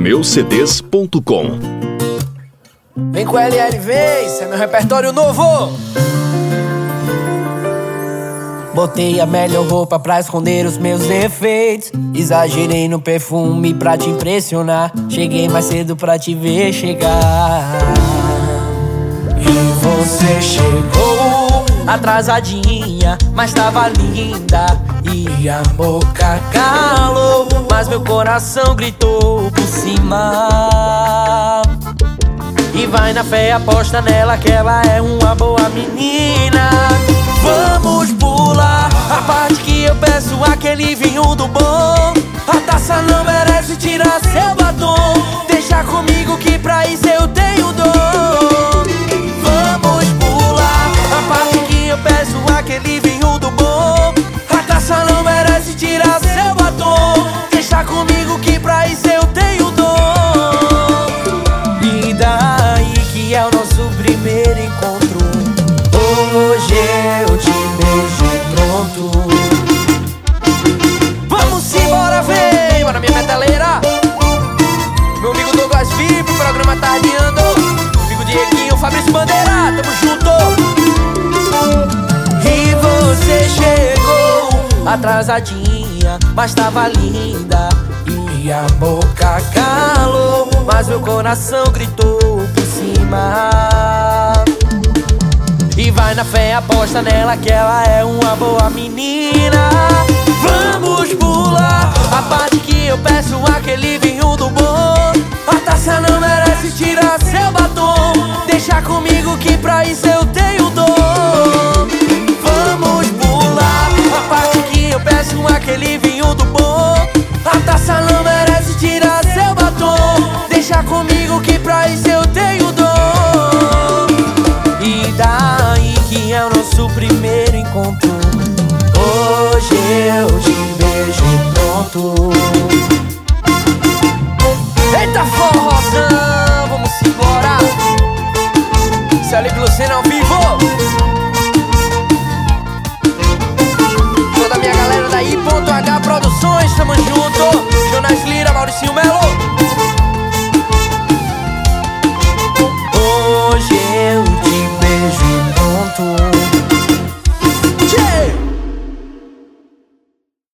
meucds.com Vem com LLV, isso é meu repertório novo. Botei a melhor roupa pra esconder os meus defeitos. Exagerei no perfume pra te impressionar. Cheguei mais cedo pra te ver chegar. E você chegou atrasadinha, mas tava linda. E a boca calou, mas meu coração gritou por cima. E vai na fé, aposta nela que ela é uma boa menina. Vamos pular a parte que eu peço aquele vinho do bom. A taça não merece tirar seu batom. Comigo que pra isso eu tenho dom. E daí que é o nosso primeiro encontro. Hoje eu te beijo pronto. Vamos embora, vem! Bora, minha metaleira! Meu amigo Douglas VIP, o programa tá adiando. Amigo Dieguinho, Fabrício Bandeira, tamo junto! E você chegou mas tava linda. E a boca calou, mas meu coração gritou por cima. E vai na fé, aposta nela que ela é uma boa menina. Vamos pular a parte que eu peço aquele vinho do bom. A taça não merece tirar seu batom. Deixa comigo que pra isso eu primeiro